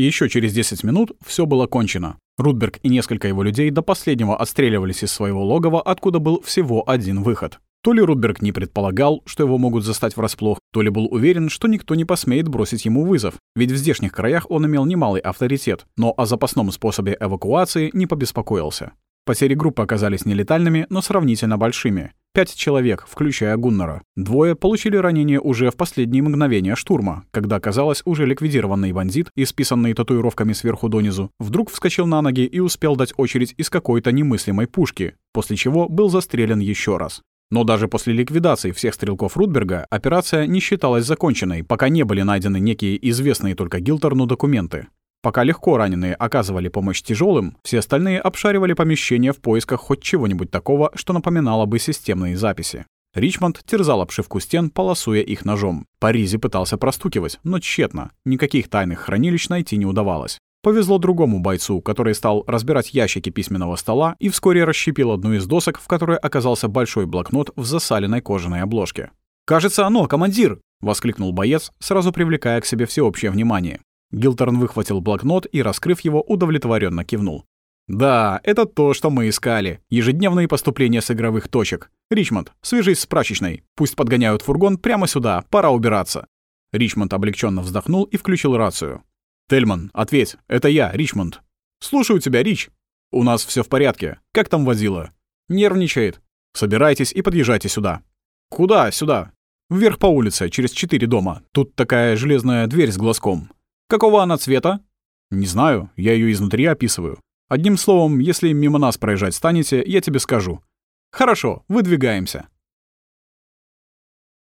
И еще через 10 минут все было кончено. Рудберг и несколько его людей до последнего отстреливались из своего логова, откуда был всего один выход. То ли Рудберг не предполагал, что его могут застать врасплох, то ли был уверен, что никто не посмеет бросить ему вызов, ведь в здешних краях он имел немалый авторитет, но о запасном способе эвакуации не побеспокоился. Потери группы оказались нелетальными, но сравнительно большими. Пять человек, включая Гуннера. Двое получили ранения уже в последние мгновения штурма, когда, казалось, уже ликвидированный бандит, исписанный татуировками сверху донизу, вдруг вскочил на ноги и успел дать очередь из какой-то немыслимой пушки, после чего был застрелен еще раз. Но даже после ликвидации всех стрелков Рудберга операция не считалась законченной, пока не были найдены некие известные только Гилтерну документы. Пока легко раненые оказывали помощь тяжелым, все остальные обшаривали помещение в поисках хоть чего-нибудь такого, что напоминало бы системные записи. Ричмонд терзал обшивку стен, полосуя их ножом. Паризи пытался простукивать, но тщетно. Никаких тайных хранилищ найти не удавалось. Повезло другому бойцу, который стал разбирать ящики письменного стола и вскоре расщепил одну из досок, в которой оказался большой блокнот в засаленной кожаной обложке. «Кажется, оно, командир!» — воскликнул боец, сразу привлекая к себе всеобщее внимание. Гилтерн выхватил блокнот и, раскрыв его, удовлетворенно кивнул. «Да, это то, что мы искали. Ежедневные поступления с игровых точек. Ричмонд, свяжись с прачечной. Пусть подгоняют фургон прямо сюда. Пора убираться». Ричмонд облегченно вздохнул и включил рацию. «Тельман, ответь, это я, Ричмонд». «Слушаю тебя, Рич». «У нас все в порядке. Как там водила?» «Нервничает». «Собирайтесь и подъезжайте сюда». «Куда сюда?» «Вверх по улице, через четыре дома. Тут такая железная дверь с глазком». «Какого она цвета?» «Не знаю, я ее изнутри описываю. Одним словом, если мимо нас проезжать станете, я тебе скажу». «Хорошо, выдвигаемся».